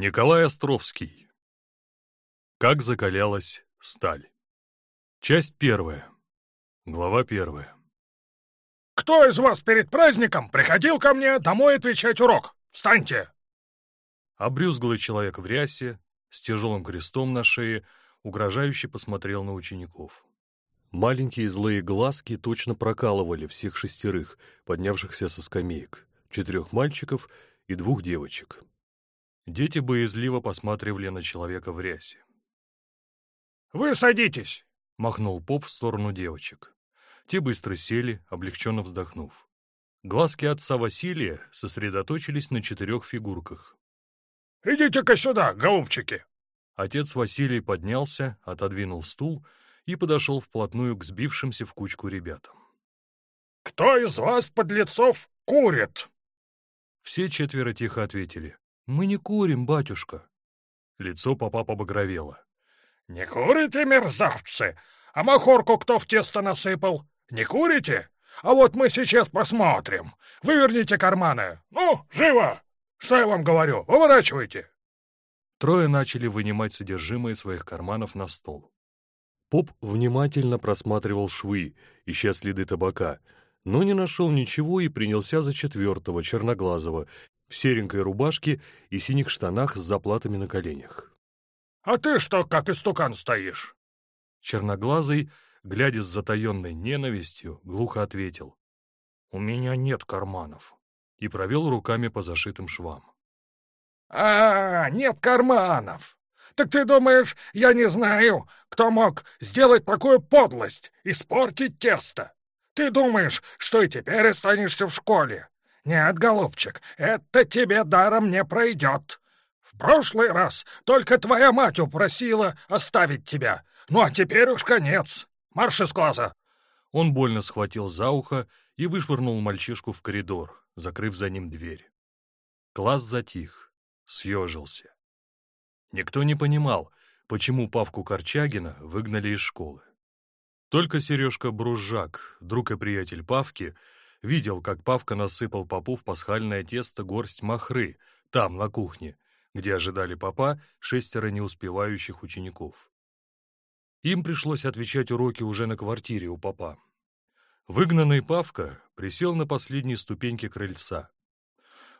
Николай Островский. Как закалялась сталь. Часть первая. Глава первая. «Кто из вас перед праздником приходил ко мне домой отвечать урок? Встаньте!» Обрюзглый человек в рясе, с тяжелым крестом на шее, угрожающе посмотрел на учеников. Маленькие злые глазки точно прокалывали всех шестерых, поднявшихся со скамеек, четырех мальчиков и двух девочек. Дети боязливо посматривали на человека в рясе. «Вы садитесь!» — махнул поп в сторону девочек. Те быстро сели, облегченно вздохнув. Глазки отца Василия сосредоточились на четырех фигурках. «Идите-ка сюда, голубчики!» Отец Василий поднялся, отодвинул стул и подошел вплотную к сбившимся в кучку ребятам. «Кто из вас, подлецов, курит?» Все четверо тихо ответили. «Мы не курим, батюшка». Лицо папа побагровело. «Не курите, мерзавцы? А махорку кто в тесто насыпал? Не курите? А вот мы сейчас посмотрим. Выверните карманы. Ну, живо! Что я вам говорю? Выворачивайте!» Трое начали вынимать содержимое своих карманов на стол. Поп внимательно просматривал швы, ища следы табака, но не нашел ничего и принялся за четвертого, черноглазого, в серенькой рубашке и синих штанах с заплатами на коленях. «А ты что, как истукан стоишь?» Черноглазый, глядя с затаенной ненавистью, глухо ответил. «У меня нет карманов» и провел руками по зашитым швам. «А, нет карманов! Так ты думаешь, я не знаю, кто мог сделать такую подлость, испортить тесто? Ты думаешь, что и теперь останешься в школе? «Нет, голубчик, это тебе даром не пройдет. В прошлый раз только твоя мать упросила оставить тебя. Ну а теперь уж конец. Марш из класса!» Он больно схватил за ухо и вышвырнул мальчишку в коридор, закрыв за ним дверь. Класс затих, съежился. Никто не понимал, почему Павку Корчагина выгнали из школы. Только Сережка Бружак, друг и приятель Павки, видел, как Павка насыпал попу в пасхальное тесто горсть махры, там, на кухне, где ожидали папа шестеро неуспевающих учеников. Им пришлось отвечать уроки уже на квартире у папа. Выгнанный Павка присел на последней ступеньке крыльца.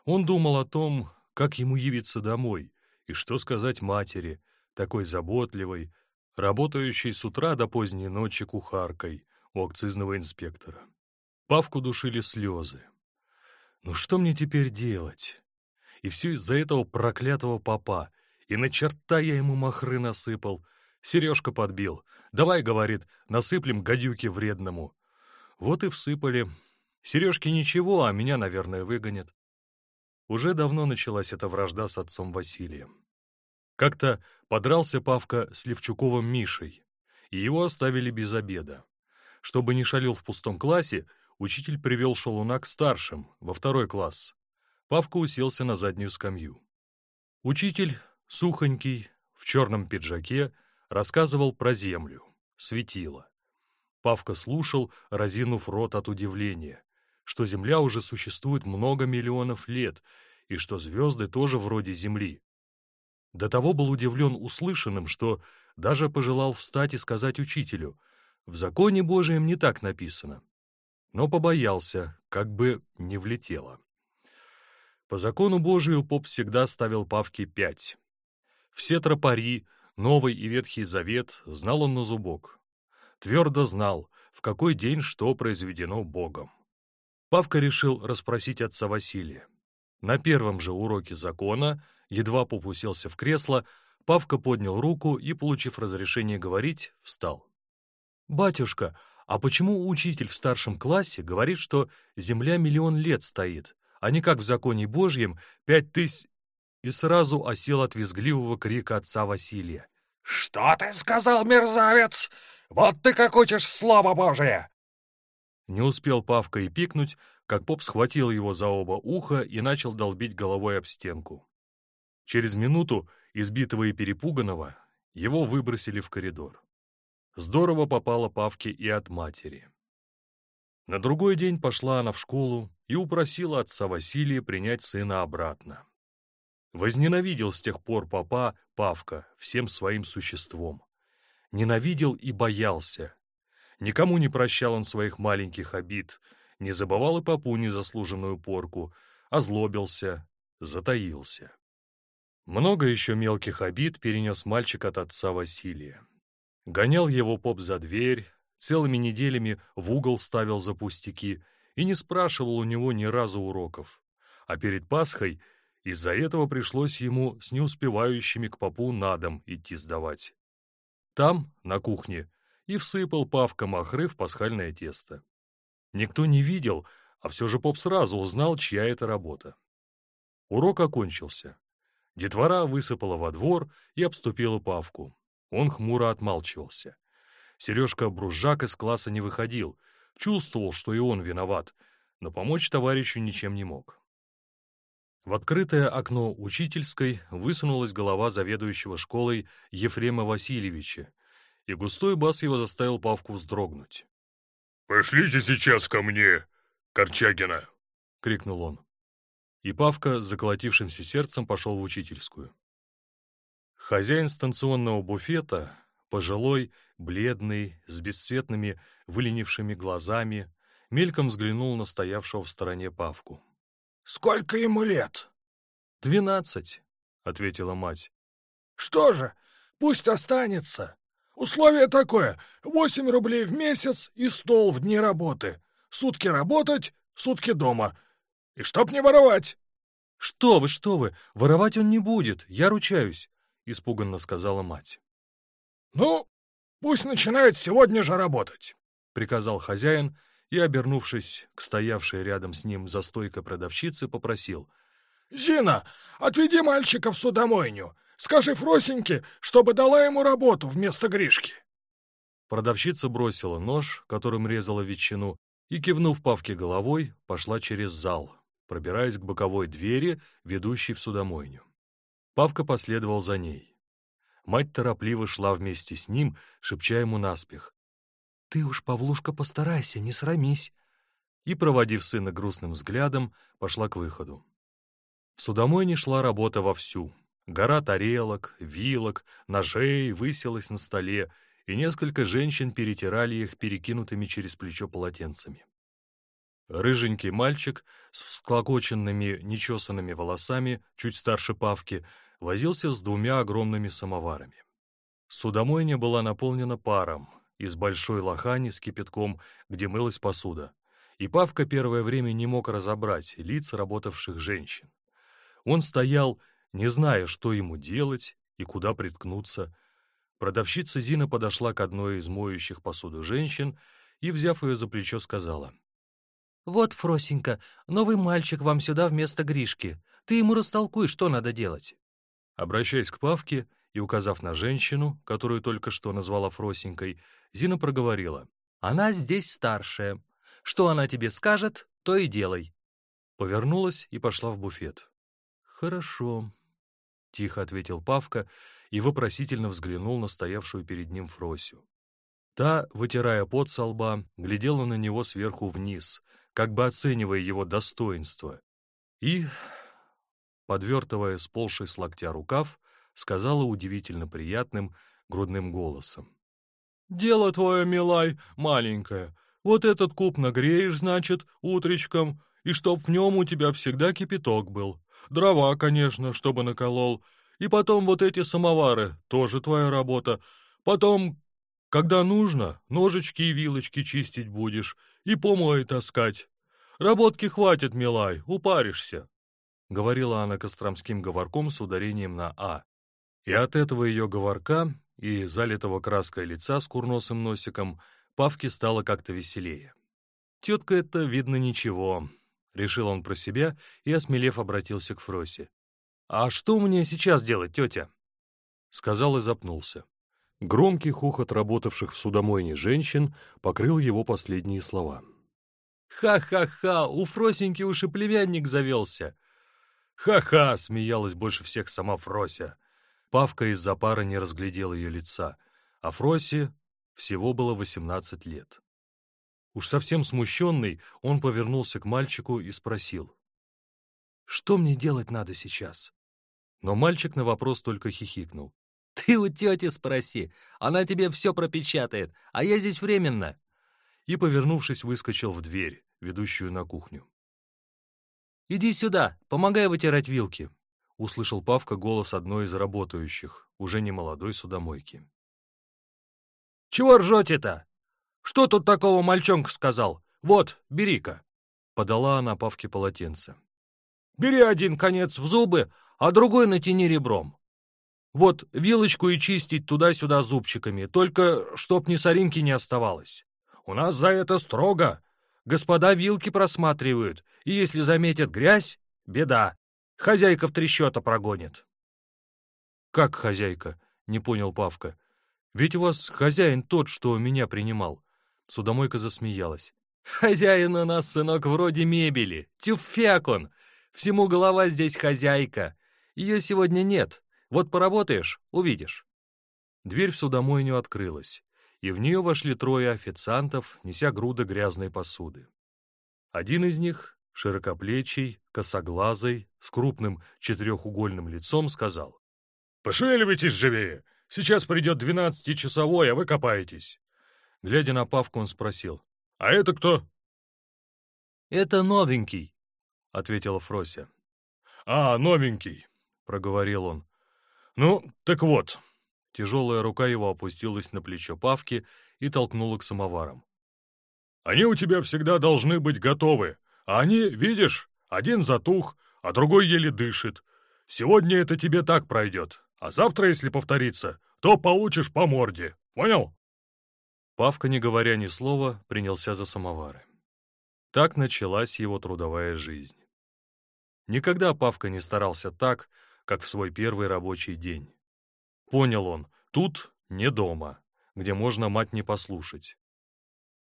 Он думал о том, как ему явиться домой и что сказать матери, такой заботливой, работающей с утра до поздней ночи кухаркой у акцизного инспектора. Павку душили слезы. «Ну что мне теперь делать?» И все из-за этого проклятого папа. И на черта я ему махры насыпал. Сережка подбил. «Давай, — говорит, — насыплем гадюке вредному». Вот и всыпали. Сережке ничего, а меня, наверное, выгонят. Уже давно началась эта вражда с отцом Василием. Как-то подрался Павка с Левчуковым Мишей, и его оставили без обеда. Чтобы не шалил в пустом классе, учитель привел шалуна к старшим, во второй класс. Павка уселся на заднюю скамью. Учитель, сухонький, в черном пиджаке, рассказывал про землю, светило. Павка слушал, разинув рот от удивления, что Земля уже существует много миллионов лет и что звезды тоже вроде Земли. До того был удивлен услышанным, что даже пожелал встать и сказать учителю, «В законе Божием не так написано но побоялся, как бы не влетело. По закону Божию поп всегда ставил Павке пять. Все тропари, Новый и Ветхий Завет знал он на зубок. Твердо знал, в какой день что произведено Богом. Павка решил расспросить отца Василия. На первом же уроке закона, едва поп уселся в кресло, Павка поднял руку и, получив разрешение говорить, встал. «Батюшка, а почему учитель в старшем классе говорит, что Земля миллион лет стоит, а не как в законе Божьем пять тысяч...» И сразу осел от визгливого крика отца Василия. «Что ты сказал, мерзавец? Вот ты как учишь Слово Божие!» Не успел Павка и пикнуть, как поп схватил его за оба уха и начал долбить головой об стенку. Через минуту, избитого и перепуганного, его выбросили в коридор. Здорово попала Павке и от матери. На другой день пошла она в школу и упросила отца Василия принять сына обратно. Возненавидел с тех пор папа Павка всем своим существом. Ненавидел и боялся. Никому не прощал он своих маленьких обид, не забывал и папу незаслуженную порку, озлобился, затаился. Много еще мелких обид перенес мальчик от отца Василия. Гонял его поп за дверь, целыми неделями в угол ставил за пустяки и не спрашивал у него ни разу уроков. А перед Пасхой из-за этого пришлось ему с неуспевающими к попу на дом идти сдавать. Там, на кухне, и всыпал Павка махры в пасхальное тесто. Никто не видел, а все же поп сразу узнал, чья это работа. Урок окончился. Детвора высыпала во двор и обступила Павку. Он хмуро отмалчивался. Сережка Бружак из класса не выходил, чувствовал, что и он виноват, но помочь товарищу ничем не мог. В открытое окно учительской высунулась голова заведующего школой Ефрема Васильевича, и густой бас его заставил Павку вздрогнуть. «Пошлите сейчас ко мне, Корчагина!» — крикнул он. И Павка заколотившимся сердцем пошел в учительскую. Хозяин станционного буфета, пожилой, бледный, с бесцветными, выленившими глазами, мельком взглянул на стоявшего в стороне Павку. «Сколько ему лет?» «Двенадцать», — ответила мать. «Что же, пусть останется. Условие такое — восемь рублей в месяц и стол в дни работы. Сутки работать, сутки дома. И чтоб не воровать». «Что вы, что вы, воровать он не будет, я ручаюсь», — испуганно сказала мать. «Ну, пусть начинает сегодня же работать», — приказал хозяин и, обернувшись к стоявшей рядом с ним за стойкой продавщице, попросил. «Зина, отведи мальчика в судомойню. Скажи Фросеньке, чтобы дала ему работу вместо Гришки». Продавщица бросила нож, которым резала ветчину, и, кивнув Павке головой, пошла через зал, пробираясь к боковой двери, ведущей в судомойню. Павка последовал за ней. Мать торопливо шла вместе с ним, шепча ему наспех. «Ты уж, Павлушка, постарайся, не срамись!» И, проводив сына грустным взглядом, пошла к выходу. В судомойне шла работа вовсю. Гора тарелок, вилок, ножей высилась на столе, и несколько женщин перетирали их перекинутыми через плечо полотенцами. Рыженький мальчик с всклокоченными, нечесанными волосами, чуть старше Павки, возился с двумя огромными самоварами. Судомойня была наполнена паром, из большой лохани с кипятком, где мылась посуда. И Павка первое время не мог разобрать лиц работавших женщин. Он стоял, не зная, что ему делать и куда приткнуться. Продавщица Зина подошла к одной из моющих посуду женщин и, взяв ее за плечо, сказала. «Вот, Фросенька, новый мальчик вам сюда вместо Гришки. Ты ему растолкуй, что надо делать». Обращаясь к Павке и указав на женщину, которую только что назвала Фросенькой, Зина проговорила. «Она здесь старшая. Что она тебе скажет, то и делай». Повернулась и пошла в буфет. «Хорошо», — тихо ответил Павка и вопросительно взглянул на стоявшую перед ним Фросю. Та, вытирая пот со лба, глядела на него сверху вниз, как бы оценивая его достоинство, и, подвертывая сползший с локтя рукав, сказала удивительно приятным грудным голосом. «Дело твое, милай, маленькое. Вот этот куб нагреешь, значит, утречком, и чтоб в нем у тебя всегда кипяток был. Дрова, конечно, чтобы наколол. И потом вот эти самовары, тоже твоя работа. Потом, когда нужно, ножички и вилочки чистить будешь и помой таскать. Работки хватит, милай, упаришься», — говорила она костромским говорком с ударением на «а». И от этого ее говорка и залитого краской лица с курносым носиком Павке стало как-то веселее. «Тетка это, видно, ничего», — решил он про себя и, осмелев, обратился к Фросе. «А что мне сейчас делать, тетя?» Сказал и запнулся. Громкий хохот работавших в судомойне женщин покрыл его последние слова. «Ха-ха-ха! У Фросеньки уж и племянник завелся!» «Ха-ха!» — смеялась больше всех сама Фрося. Павка из-за пара не разглядел ее лица, а Фросе всего было восемнадцать лет. Уж совсем смущенный, он повернулся к мальчику и спросил. «Что мне делать надо сейчас?» Но мальчик на вопрос только хихикнул. «Ты у тети спроси, она тебе все пропечатает, а я здесь временно!» И, повернувшись, выскочил в дверь, ведущую на кухню. «Иди сюда, помогай вытирать вилки!» Услышал Павка голос одной из работающих, уже не молодой судомойки. «Чего ржете-то? Что тут такого мальчонка сказал? Вот, бери-ка!» Подала она Павке полотенце. «Бери один конец в зубы, а другой натяни ребром. Вот вилочку и чистить туда-сюда зубчиками, только чтоб ни соринки не оставалось. У нас за это строго. Господа вилки просматривают, и если заметят грязь, беда. Хозяйка в три счета прогонит. «Как хозяйка?» — не понял Павка. «Ведь у вас хозяин тот, что меня принимал». Судомойка засмеялась. «Хозяин у нас, сынок, вроде мебели. Тюфяк он. Всему голова здесь хозяйка. Ее сегодня нет. Вот поработаешь — увидишь». Дверь в судомойню открылась, и в нее вошли трое официантов, неся груды грязной посуды. Один из них, широкоплечий, косоглазый, с крупным четырехугольным лицом, сказал. «Пошевеливайтесь живее! Сейчас придет двенадцатичасовой, а вы копаетесь!» Глядя на Павку, он спросил. «А это кто?» «Это новенький», — ответила Фрося. «А, новенький», — проговорил он. «Ну, так вот». Тяжелая рука его опустилась на плечо Павки и толкнула к самоварам. «Они у тебя всегда должны быть готовы, а они, видишь, один затух, а другой еле дышит. Сегодня это тебе так пройдет, а завтра, если повторится, то получишь по морде. Понял?» Павка, не говоря ни слова, принялся за самовары. Так началась его трудовая жизнь. Никогда Павка не старался так, как в свой первый рабочий день. Понял он, тут не дома, где можно мать не послушать.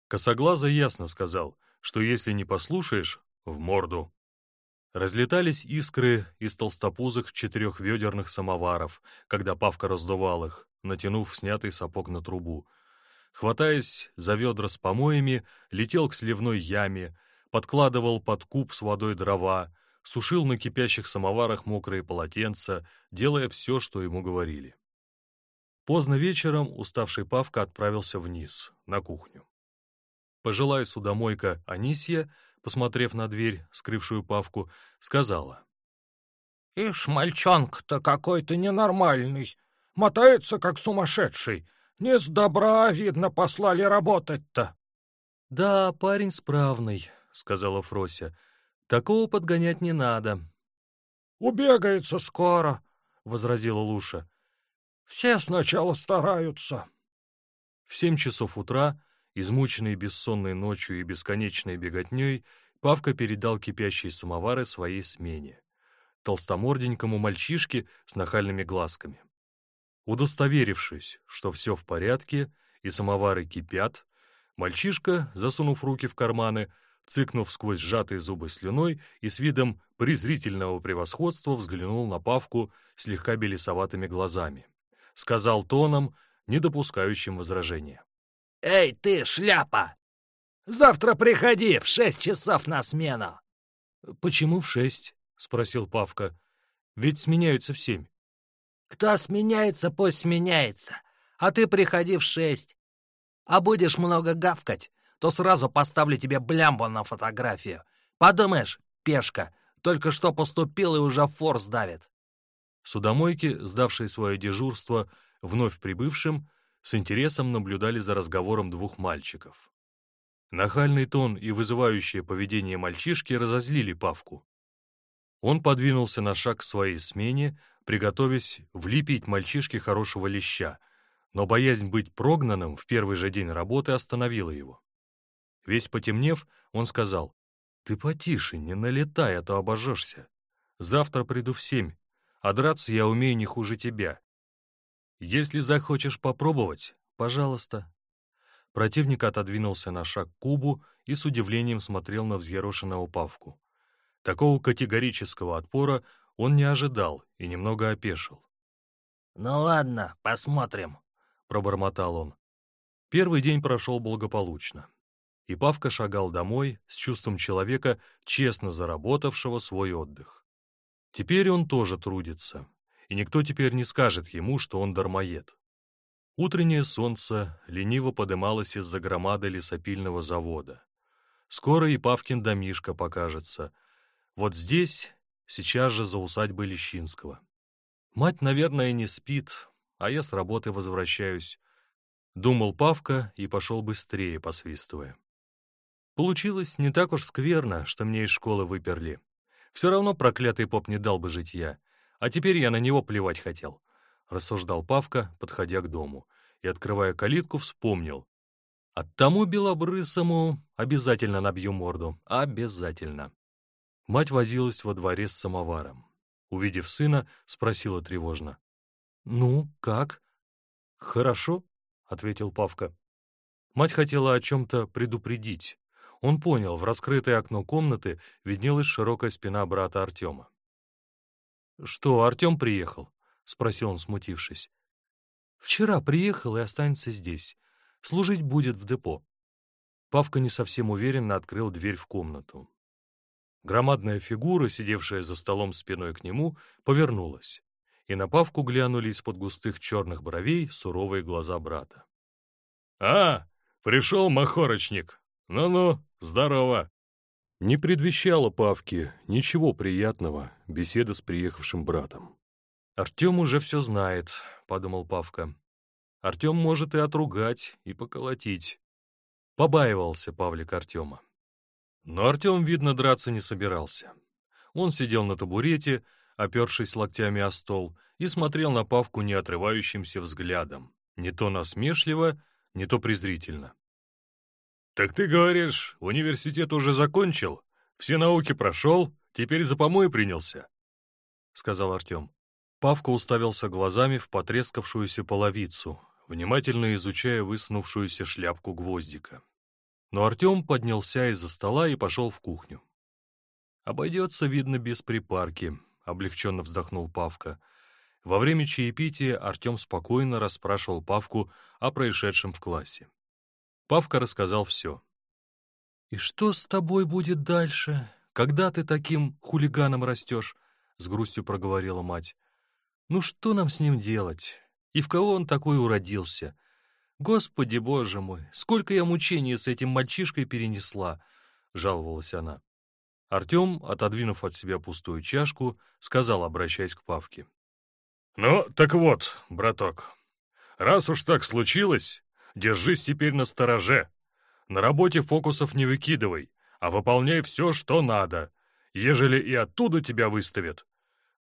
Косоглазо ясно сказал, что если не послушаешь, в морду. Разлетались искры из толстопузых четырехведерных самоваров, когда Павка раздувал их, натянув снятый сапог на трубу. Хватаясь за ведра с помоями, летел к сливной яме, подкладывал под куб с водой дрова, сушил на кипящих самоварах мокрые полотенца, делая все, что ему говорили. Поздно вечером уставший Павка отправился вниз, на кухню. Пожилая судомойка Анисья, посмотрев на дверь, скрывшую Павку, сказала. «Ишь, мальчонка-то какой-то ненормальный, мотается, как сумасшедший. Не с добра, видно, послали работать-то». «Да, парень справный», — сказала Фрося. Такого подгонять не надо. «Убегается скоро», — возразила Луша. «Все сначала стараются». В семь часов утра, измученный бессонной ночью и бесконечной беготней, Павка передал кипящие самовары своей смене, толстоморденькому мальчишке с нахальными глазками. Удостоверившись, что все в порядке и самовары кипят, мальчишка, засунув руки в карманы, цыкнув сквозь сжатые зубы слюной и с видом презрительного превосходства взглянул на Павку слегка белесоватыми глазами. Сказал тоном, не допускающим возражения. «Эй, ты, шляпа! Завтра приходи в шесть часов на смену!» «Почему в шесть?» — спросил Павка. «Ведь сменяются в семь». «Кто сменяется, пусть сменяется, а ты приходи в шесть. А будешь много гавкать, то сразу поставлю тебе блямбу на фотографию. Подумаешь, пешка, только что поступил и уже форс давит». Судомойки, сдавшие свое дежурство вновь прибывшим, с интересом наблюдали за разговором двух мальчиков. Нахальный тон и вызывающее поведение мальчишки разозлили Павку. Он подвинулся на шаг к своей смене, приготовясь влепить мальчишке хорошего леща, но боязнь быть прогнанным в первый же день работы остановила его. Весь потемнев, он сказал, «Ты потише, не налетай, а то обожжешься. Завтра приду в семь, а драться я умею не хуже тебя. Если захочешь попробовать, пожалуйста». Противник отодвинулся на шаг к кубу и с удивлением смотрел на взъерошенного Павку. Такого категорического отпора он не ожидал и немного опешил. «Ну ладно, посмотрим», — пробормотал он. Первый день прошел благополучно и Павка шагал домой с чувством человека, честно заработавшего свой отдых. Теперь он тоже трудится, и никто теперь не скажет ему, что он дармоед. Утреннее солнце лениво подымалось из-за громады лесопильного завода. Скоро и Павкин домишка покажется. Вот здесь, сейчас же за усадьбой Лещинского. Мать, наверное, не спит, а я с работы возвращаюсь. Думал Павка и пошел быстрее, посвистывая. Получилось не так уж скверно, что мне из школы выперли. Все равно проклятый поп не дал бы житья, а теперь я на него плевать хотел. — рассуждал Павка, подходя к дому, и, открывая калитку, вспомнил. «От тому белобрысому обязательно набью морду. Обязательно». Мать возилась во дворе с самоваром. Увидев сына, спросила тревожно. «Ну, как?» «Хорошо», — ответил Павка. Мать хотела о чем-то предупредить. Он понял, в раскрытое окно комнаты виднелась широкая спина брата Артема. «Что, Артем приехал?» — спросил он, смутившись. «Вчера приехал и останется здесь. Служить будет в депо». Павка не совсем уверенно открыл дверь в комнату. Громадная фигура, сидевшая за столом спиной к нему, повернулась, и на Павку глянули из-под густых черных бровей суровые глаза брата. «А, пришел махорочник! Ну-ну, здорово!» Не предвещало Павке ничего приятного беседа с приехавшим братом. «Артем уже все знает», — подумал Павка. «Артем может и отругать, и поколотить». Побаивался Павлик Артема. Но Артем, видно, драться не собирался. Он сидел на табурете, опершись локтями о стол, и смотрел на Павку неотрывающимся взглядом, не то насмешливо, не то презрительно. «Так ты говоришь, университет уже закончил, все науки прошел, теперь за помой принялся?» — сказал Артем. Павка уставился глазами в потрескавшуюся половицу, внимательно изучая высунувшуюся шляпку гвоздика. Но Артем поднялся из-за стола и пошел в кухню. «Обойдется, видно, без припарки», — облегченно вздохнул Павка. Во время чаепития Артем спокойно расспрашивал Павку о происшедшем в классе. Павка рассказал все. «И что с тобой будет дальше? Когда ты таким хулиганом растешь?» — с грустью проговорила мать. Ну что нам с ним делать? И в кого он такой уродился? Господи, боже мой, сколько я мучений с этим мальчишкой перенесла, жаловалась она. Артем, отодвинув от себя пустую чашку, сказал, обращаясь к Павке. «Ну, так вот, браток, раз уж так случилось, держись теперь на стороже. На работе фокусов не выкидывай, а выполняй все, что надо. Ежели и оттуда тебя выставят,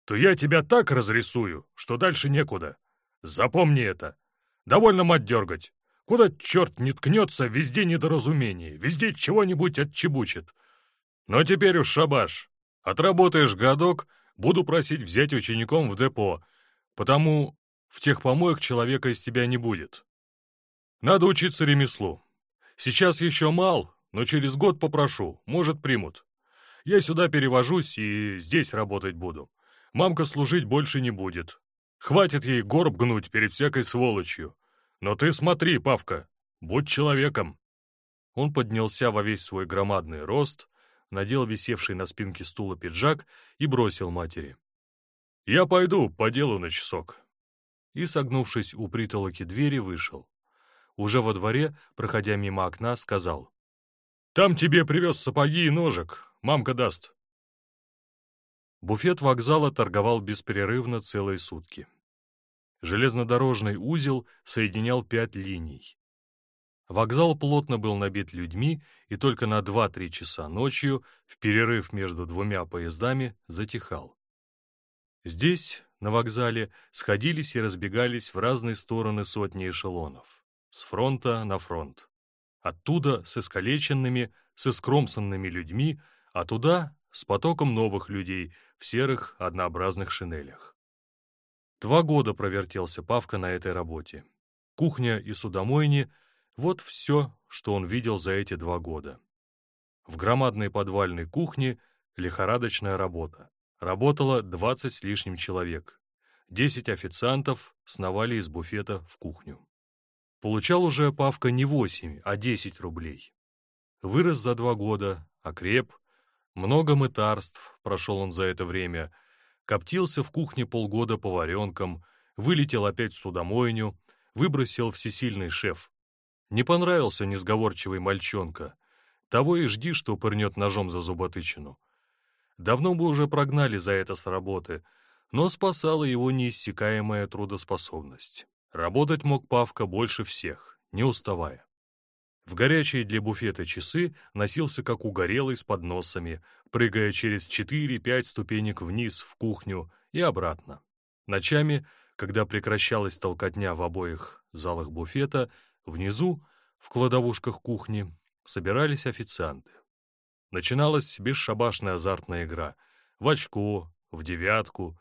то я тебя так разрисую, что дальше некуда. Запомни это. Довольно мать дергать. Куда черт не ткнется, везде недоразумение, везде чего-нибудь отчебучит. Но теперь уж шабаш. Отработаешь годок, буду просить взять учеником в депо, потому в тех помоях человека из тебя не будет. Надо учиться ремеслу. Сейчас еще мал, но через год попрошу, может, примут. Я сюда перевожусь и здесь работать буду. Мамка служить больше не будет. Хватит ей горб гнуть перед всякой сволочью. Но ты смотри, Павка, будь человеком. Он поднялся во весь свой громадный рост, надел висевший на спинке стула пиджак и бросил матери. «Я пойду по делу на часок». И, согнувшись у притолоки двери, вышел. Уже во дворе, проходя мимо окна, сказал. «Там тебе привез сапоги и ножик. Мамка даст». Буфет вокзала торговал беспрерывно целые сутки. Железнодорожный узел соединял пять линий. Вокзал плотно был набит людьми, и только на 2-3 часа ночью, в перерыв между двумя поездами, затихал. Здесь, на вокзале, сходились и разбегались в разные стороны сотни эшелонов, с фронта на фронт. Оттуда с искалеченными, с искромсанными людьми, а туда с потоком новых людей в серых однообразных шинелях. Два года провертелся Павка на этой работе. Кухня и судомойни — вот все, что он видел за эти два года. В громадной подвальной кухне лихорадочная работа. Работало 20 с лишним человек. Десять официантов сновали из буфета в кухню. Получал уже Павка не 8, а 10 рублей. Вырос за два года, окреп, много мытарств прошел он за это время. Коптился в кухне полгода поваренком, вылетел опять в судомойню, выбросил всесильный шеф. Не понравился несговорчивый мальчонка. Того и жди, что пырнет ножом за зуботычину. Давно бы уже прогнали за это с работы, но спасала его неиссякаемая трудоспособность. Работать мог Павка больше всех, не уставая. В горячие для буфета часы носился как угорелый с подносами, прыгая через 4-5 ступенек вниз в кухню и обратно. Ночами, когда прекращалась толкотня в обоих залах буфета, внизу, в кладовушках кухни, собирались официанты. Начиналась бесшабашная азартная игра. В очко, в девятку.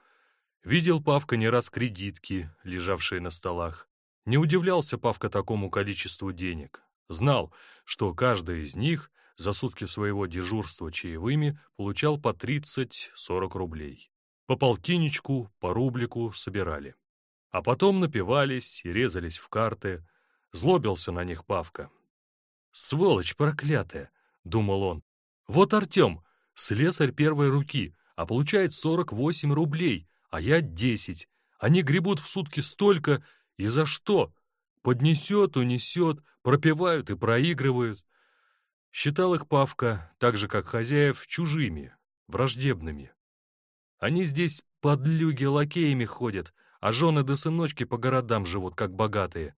Видел Павка не раз кредитки, лежавшие на столах. Не удивлялся Павка такому количеству денег. Знал, что каждый из них за сутки своего дежурства чаевыми получал по 30-40 рублей. По полтинничку, по рублику собирали. А потом напивались и резались в карты. Злобился на них Павка. «Сволочь проклятая!» — думал он. «Вот Артем, слесарь первой руки, а получает 48 рублей, а я 10. Они гребут в сутки столько, и за что? Поднесет, унесет, пропивают и проигрывают. Считал их Павка, так же как хозяев, чужими, враждебными. Они здесь подлюги лакеями ходят, а жены да сыночки по городам живут, как богатые.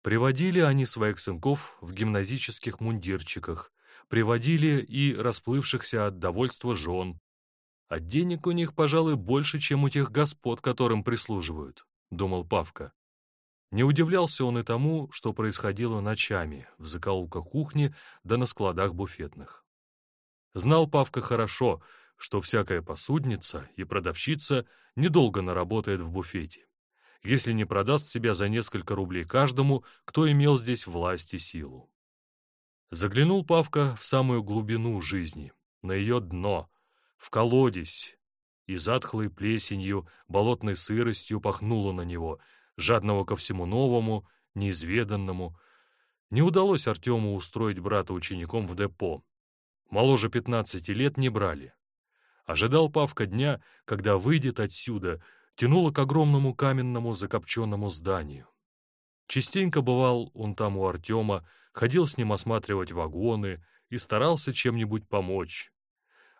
Приводили они своих сынков в гимназических мундирчиках, приводили и расплывшихся от довольства жен. А денег у них, пожалуй, больше, чем у тех господ, которым прислуживают, — думал Павка. Не удивлялся он и тому, что происходило ночами в закоулках кухни да на складах буфетных. Знал Павка хорошо, что всякая посудница и продавщица недолго наработает в буфете, если не продаст себя за несколько рублей каждому, кто имел здесь власть и силу. Заглянул Павка в самую глубину жизни, на ее дно, в колодец, и затхлой плесенью, болотной сыростью пахнуло на него — жадного ко всему новому, неизведанному. Не удалось Артему устроить брата учеником в депо. Моложе 15 лет не брали. Ожидал Павка дня, когда выйдет отсюда, тянуло к огромному каменному закопченному зданию. Частенько бывал он там у Артема, ходил с ним осматривать вагоны и старался чем-нибудь помочь.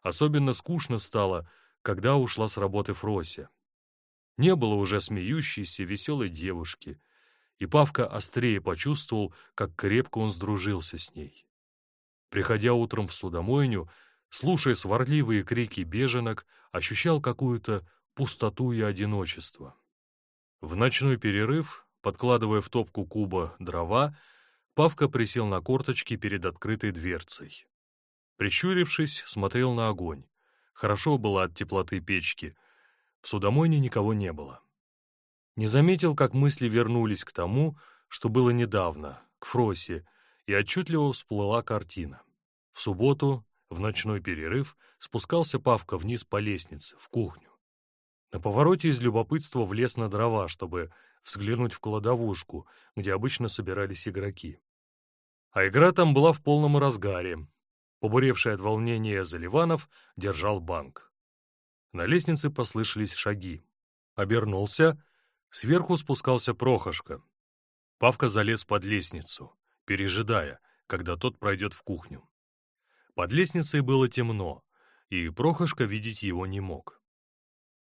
Особенно скучно стало, когда ушла с работы Фрося. Не было уже смеющейся, веселой девушки, и Павка острее почувствовал, как крепко он сдружился с ней. Приходя утром в судомойню, слушая сварливые крики беженок, ощущал какую-то пустоту и одиночество. В ночной перерыв, подкладывая в топку куба дрова, Павка присел на корточки перед открытой дверцей. Прищурившись, смотрел на огонь. Хорошо было от теплоты печки — в судомойне никого не было. Не заметил, как мысли вернулись к тому, что было недавно, к Фросе, и отчетливо всплыла картина. В субботу, в ночной перерыв, спускался Павка вниз по лестнице, в кухню. На повороте из любопытства влез на дрова, чтобы взглянуть в кладовушку, где обычно собирались игроки. А игра там была в полном разгаре. Побуревший от волнения Заливанов держал банк. На лестнице послышались шаги. Обернулся. Сверху спускался Прохошка. Павка залез под лестницу, пережидая, когда тот пройдет в кухню. Под лестницей было темно, и Прохошка видеть его не мог.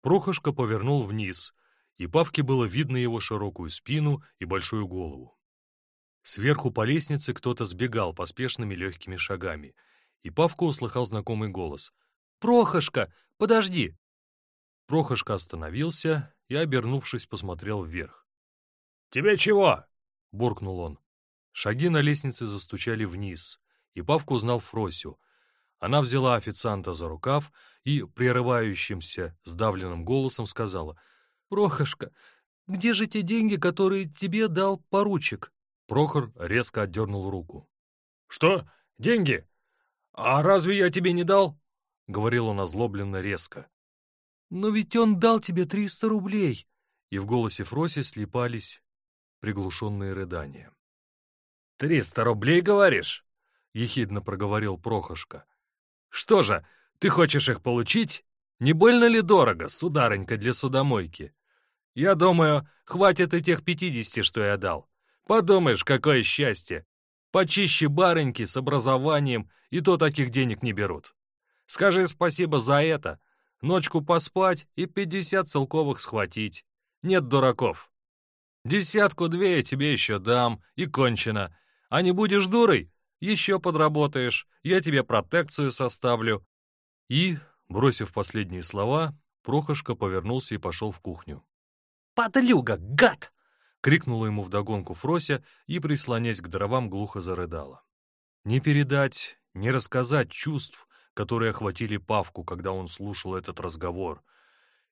Прохошка повернул вниз, и Павке было видно его широкую спину и большую голову. Сверху по лестнице кто-то сбегал поспешными легкими шагами, и Павка услыхал знакомый голос. «Прохошка, подожди!» Прохошка остановился и, обернувшись, посмотрел вверх. «Тебе чего?» — буркнул он. Шаги на лестнице застучали вниз, и Павка узнал Фросю. Она взяла официанта за рукав и, прерывающимся, сдавленным голосом сказала, «Прохошка, где же те деньги, которые тебе дал поручик?» Прохор резко отдернул руку. «Что? Деньги? А разве я тебе не дал?» — говорил он озлобленно резко. «Но ведь он дал тебе триста рублей!» И в голосе Фроси слепались приглушенные рыдания. «Триста рублей, говоришь?» — ехидно проговорил Прохошка. «Что же, ты хочешь их получить? Не больно ли дорого, сударынька, для судомойки? Я думаю, хватит и тех пятидесяти, что я дал. Подумаешь, какое счастье! Почище барыньки с образованием, и то таких денег не берут. Скажи спасибо за это. Ночку поспать и пятьдесят целковых схватить. Нет дураков. Десятку-две я тебе еще дам, и кончено. А не будешь дурой, еще подработаешь, я тебе протекцию составлю. И, бросив последние слова, Прохошка повернулся и пошел в кухню. «Подлюга, гад!» — крикнула ему вдогонку Фрося и, прислонясь к дровам, глухо зарыдала. Не передать, не рассказать чувств, которые охватили Павку, когда он слушал этот разговор,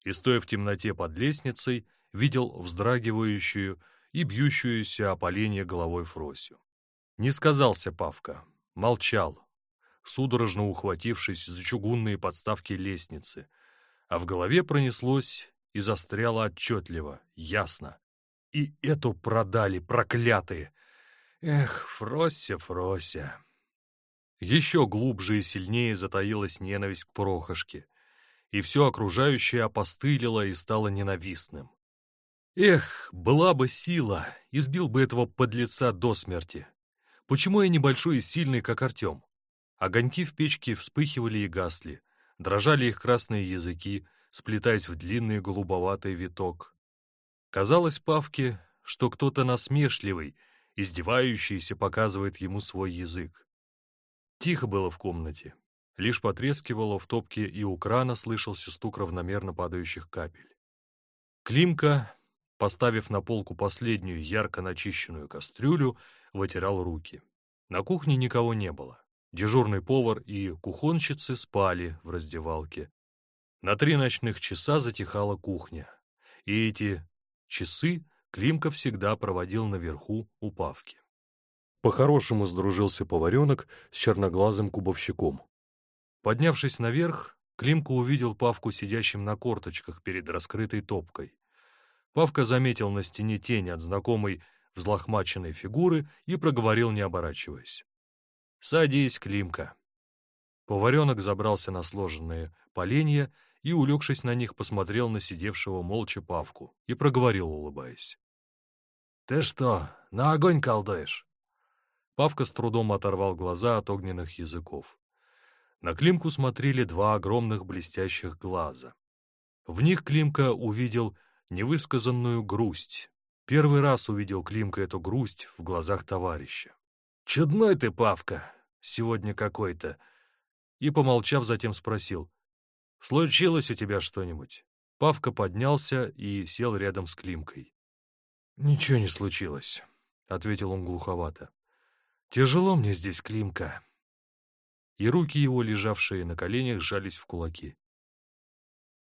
и, стоя в темноте под лестницей, видел вздрагивающую и бьющуюся о поленье головой Фросю. Не сказался Павка, молчал, судорожно ухватившись за чугунные подставки лестницы, а в голове пронеслось и застряло отчетливо, ясно. И эту продали, проклятые! Эх, Фрося, Фрося! Еще глубже и сильнее затаилась ненависть к Прохошке, и все окружающее опостылило и стало ненавистным. Эх, была бы сила, избил бы этого подлеца до смерти. Почему я небольшой и сильный, как Артем? Огоньки в печке вспыхивали и гасли, дрожали их красные языки, сплетаясь в длинный голубоватый виток. Казалось Павке, что кто-то насмешливый, издевающийся показывает ему свой язык. Тихо было в комнате. Лишь потрескивало в топке, и у крана слышался стук равномерно падающих капель. Климка, поставив на полку последнюю ярко начищенную кастрюлю, вытирал руки. На кухне никого не было. Дежурный повар и кухонщицы спали в раздевалке. На три ночных часа затихала кухня. И эти часы Климка всегда проводил наверху у Павки. По-хорошему сдружился поваренок с черноглазым кубовщиком. Поднявшись наверх, Климка увидел Павку сидящим на корточках перед раскрытой топкой. Павка заметил на стене тень от знакомой взлохмаченной фигуры и проговорил, не оборачиваясь. «Садись, Климка». Поваренок забрался на сложенные поленья и, улегшись на них, посмотрел на сидевшего молча Павку и проговорил, улыбаясь. «Ты что, на огонь колдуешь?» Павка с трудом оторвал глаза от огненных языков. На Климку смотрели два огромных блестящих глаза. В них Климка увидел невысказанную грусть. Первый раз увидел Климка эту грусть в глазах товарища. «Чудной ты, Павка, сегодня какой-то!» И, помолчав, затем спросил. «Случилось у тебя что-нибудь?» Павка поднялся и сел рядом с Климкой. «Ничего не случилось», — ответил он глуховато. Тяжело мне здесь, Климка. И руки его, лежавшие на коленях, сжались в кулаки.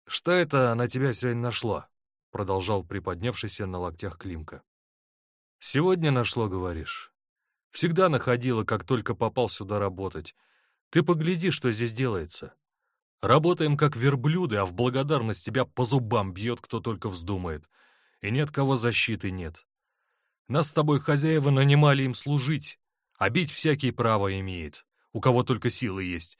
«Что это на тебя сегодня нашло?» — продолжал приподнявшийся на локтях Климка. «Сегодня нашло, говоришь? Всегда находила, как только попал сюда работать. Ты погляди, что здесь делается. Работаем как верблюды, а в благодарность тебя по зубам бьет, кто только вздумает. И нет кого защиты нет. Нас с тобой хозяева нанимали им служить, а бить всякие право имеет, у кого только силы есть.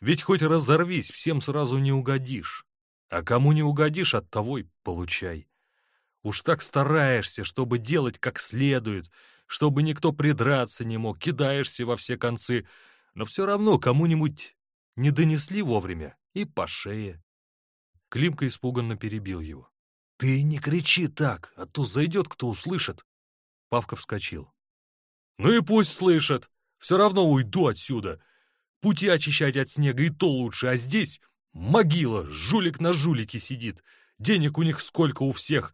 Ведь хоть разорвись, всем сразу не угодишь. А кому не угодишь, от того и получай. Уж так стараешься, чтобы делать как следует, чтобы никто придраться не мог, кидаешься во все концы, но все равно кому-нибудь не донесли вовремя и по шее. Климка испуганно перебил его. «Ты не кричи так, а то зайдет, кто услышит». Павка вскочил. Ну и пусть слышат. Все равно уйду отсюда. Пути очищать от снега и то лучше, а здесь могила, жулик на жулике сидит. Денег у них сколько у всех.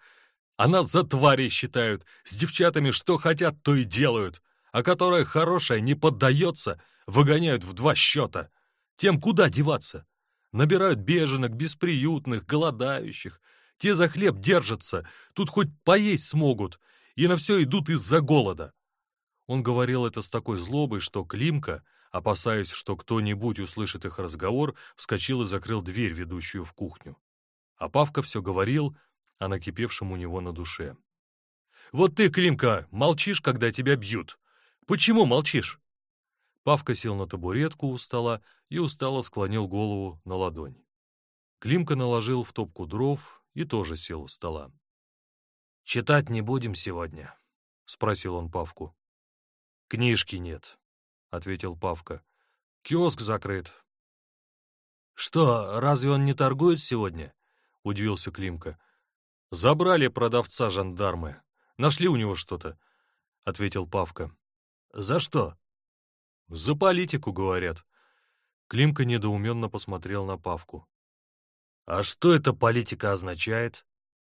А нас за твари считают. С девчатами что хотят, то и делают. А которая хорошая не поддается, выгоняют в два счета. Тем куда деваться? Набирают беженок, бесприютных, голодающих. Те за хлеб держатся, тут хоть поесть смогут, и на все идут из-за голода. Он говорил это с такой злобой, что Климка, опасаясь, что кто-нибудь услышит их разговор, вскочил и закрыл дверь, ведущую в кухню. А Павка все говорил о накипевшем у него на душе. «Вот ты, Климка, молчишь, когда тебя бьют. Почему молчишь?» Павка сел на табуретку у стола и устало склонил голову на ладонь. Климка наложил в топку дров и тоже сел у стола. «Читать не будем сегодня?» — спросил он Павку. «Книжки нет», — ответил Павка. «Киоск закрыт». «Что, разве он не торгует сегодня?» — удивился Климка. «Забрали продавца жандармы. Нашли у него что-то», — ответил Павка. «За что?» «За политику, говорят». Климка недоуменно посмотрел на Павку. «А что эта политика означает?»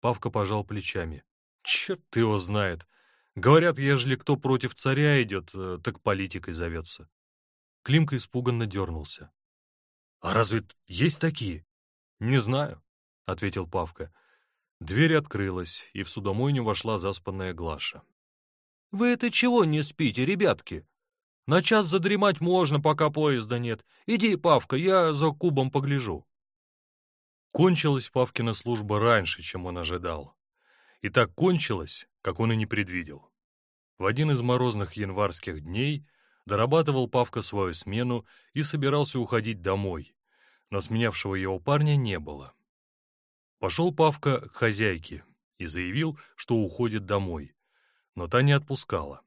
Павка пожал плечами. «Черт его знает. Говорят, ежели кто против царя идет, э, так политикой зовется». Климка испуганно дернулся. «А разве есть такие?» «Не знаю», — ответил Павка. Дверь открылась, и в судомойню вошла заспанная Глаша. «Вы это чего не спите, ребятки? На час задремать можно, пока поезда нет. Иди, Павка, я за кубом погляжу». Кончилась Павкина служба раньше, чем он ожидал. И так кончилась, как он и не предвидел. В один из морозных январских дней дорабатывал Павка свою смену и собирался уходить домой, но сменявшего его парня не было. Пошел Павка к хозяйке и заявил, что уходит домой, но та не отпускала.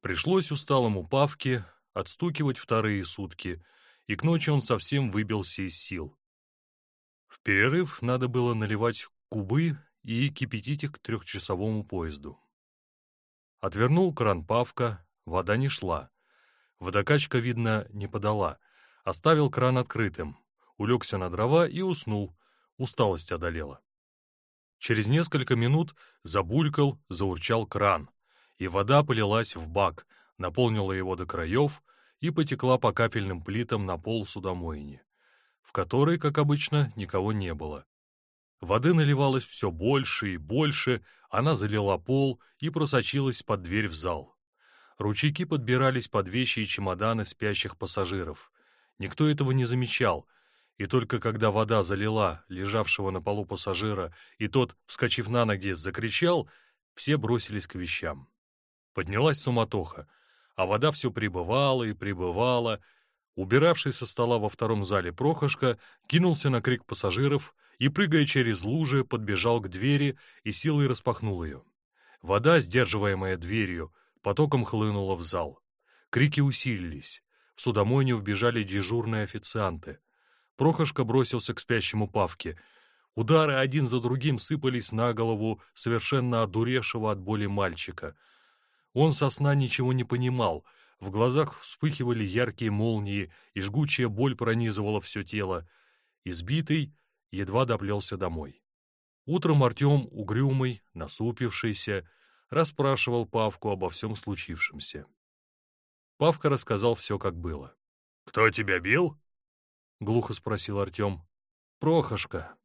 Пришлось усталому Павке отстукивать вторые сутки, и к ночи он совсем выбился из сил. В перерыв надо было наливать кубы и кипятить их к трехчасовому поезду. Отвернул кран Павка, вода не шла. Водокачка, видно, не подала. Оставил кран открытым, улегся на дрова и уснул. Усталость одолела. Через несколько минут забулькал, заурчал кран, и вода полилась в бак, наполнила его до краев и потекла по капельным плитам на пол судомойни в которой, как обычно, никого не было. Воды наливалось все больше и больше, она залила пол и просочилась под дверь в зал. Ручейки подбирались под вещи и чемоданы спящих пассажиров. Никто этого не замечал, и только когда вода залила лежавшего на полу пассажира, и тот, вскочив на ноги, закричал, все бросились к вещам. Поднялась суматоха, а вода все прибывала и прибывала, Убиравший со стола во втором зале Прохошка кинулся на крик пассажиров и, прыгая через лужи, подбежал к двери и силой распахнул ее. Вода, сдерживаемая дверью, потоком хлынула в зал. Крики усилились. В судомойню вбежали дежурные официанты. Прохошка бросился к спящему Павке. Удары один за другим сыпались на голову совершенно одуревшего от боли мальчика. Он со сна ничего не понимал — в глазах вспыхивали яркие молнии, и жгучая боль пронизывала все тело. Избитый едва доплелся домой. Утром Артем, угрюмый, насупившийся, расспрашивал Павку обо всем случившемся. Павка рассказал все, как было. «Кто тебя бил?» — глухо спросил Артем. «Прохошка».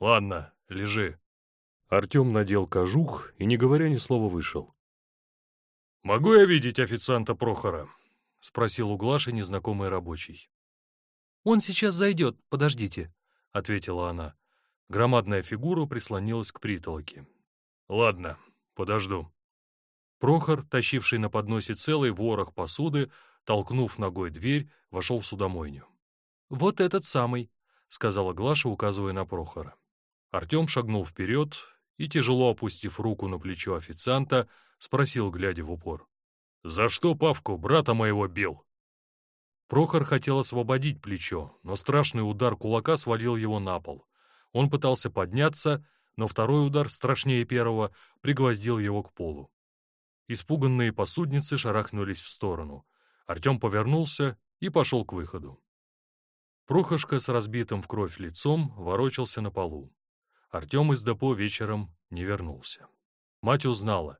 «Ладно, лежи». Артем надел кожух и, не говоря ни слова, вышел. «Могу я видеть официанта Прохора?» — спросил у Глаши незнакомый рабочий. «Он сейчас зайдет, подождите», — ответила она. Громадная фигура прислонилась к притолоке. «Ладно, подожду». Прохор, тащивший на подносе целый ворох посуды, толкнув ногой дверь, вошел в судомойню. «Вот этот самый», — сказала Глаша, указывая на Прохора. Артем шагнул вперед и, тяжело опустив руку на плечо официанта, спросил, глядя в упор. «За что Павку, брата моего, бил?» Прохор хотел освободить плечо, но страшный удар кулака свалил его на пол. Он пытался подняться, но второй удар, страшнее первого, пригвоздил его к полу. Испуганные посудницы шарахнулись в сторону. Артем повернулся и пошел к выходу. Прохошка с разбитым в кровь лицом ворочался на полу. Артем из депо вечером не вернулся. Мать узнала.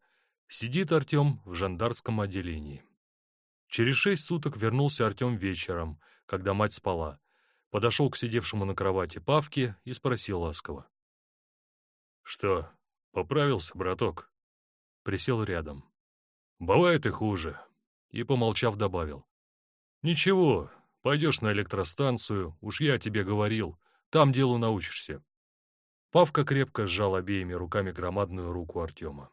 Сидит Артем в жандарском отделении. Через шесть суток вернулся Артем вечером, когда мать спала. Подошел к сидевшему на кровати Павке и спросил ласково. «Что, поправился, браток?» Присел рядом. «Бывает и хуже». И, помолчав, добавил. «Ничего, пойдешь на электростанцию, уж я тебе говорил, там делу научишься». Павка крепко сжал обеими руками громадную руку Артема.